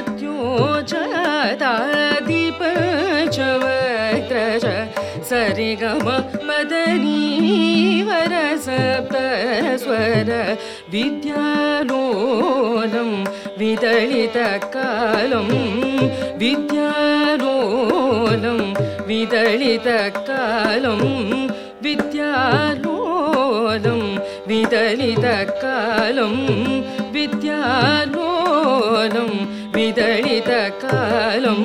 मत्योचतादिपचवक्त्रज सरिगम मदनी वरसप्तस्वर विद्यालोलं विदलितकालं विद्यालोलं विदलितकालं विद्यालोलं विदलितकालं विद्यालोलं विदलितकालं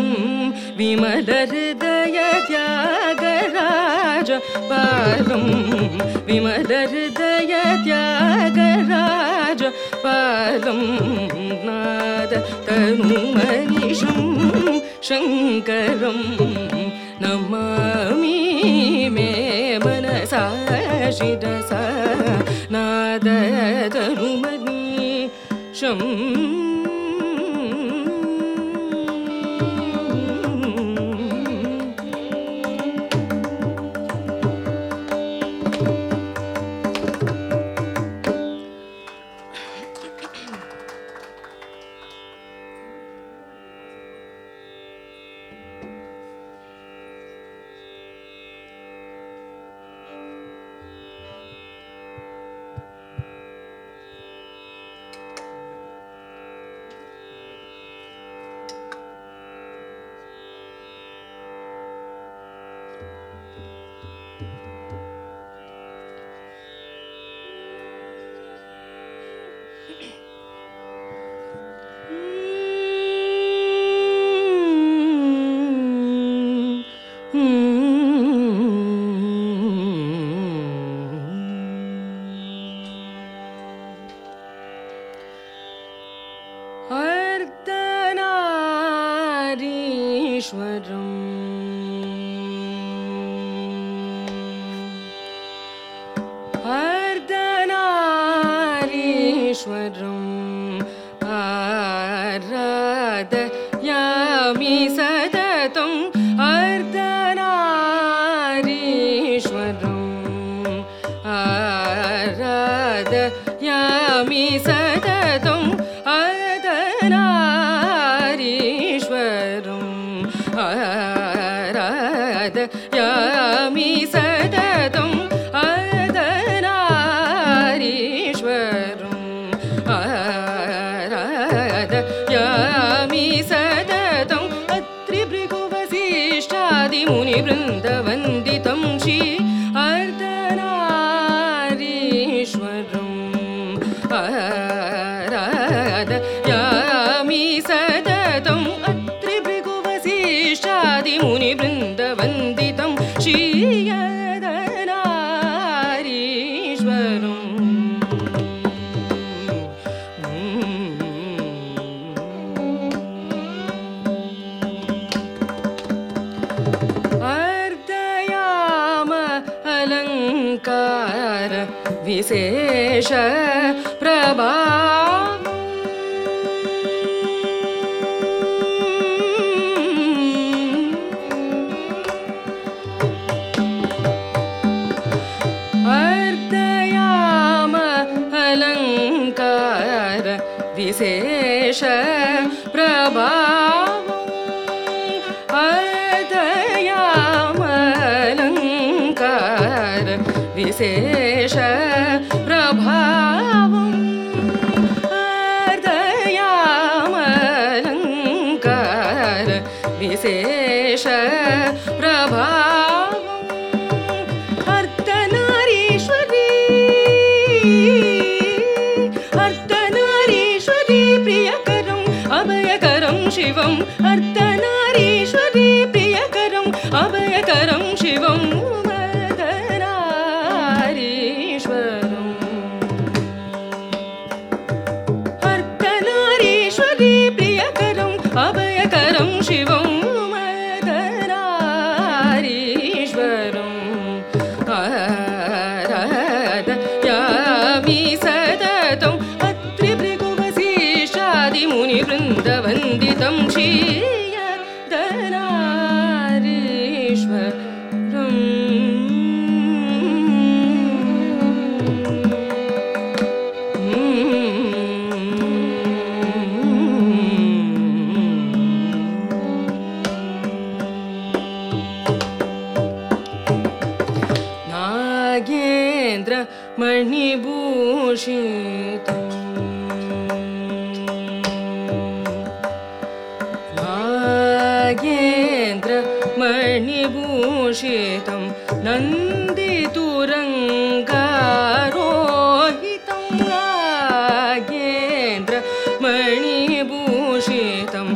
विमलहृदय त्यागराज पालं विमलहृदय त्यागराज पालं नाद तनुमनिषं शङ्करं नमामि मे मनसा शिरसा नाद तनुमनिषं अर्दनारीश्वरम् अर्दनारीश्वरम् आराधयामि सततम् आराधयामि सततम् अर्दनारीश्वरम् आराधयामि सततम् अत्रिभृगुवसिष्ठादिमुनिवृन्दवन्दितं अत्रिभृगुवसिष्ठादिमुनिवृन्दवन्दितं श्री अर्दयाम अलङ्कार विशेष प्रभा विशेष प्रभाव अर्दयामलङ्कार विशेष प्रभावम् अर्दयामलङ्कार विशेष प्रभावम् वन्दितं क्षीय ीयारीश्वर नागेन्द्रमणिभूषित मणिभूषितं नन्दितुरङ्गारोहितं नागेन्द्र मणिभूषितं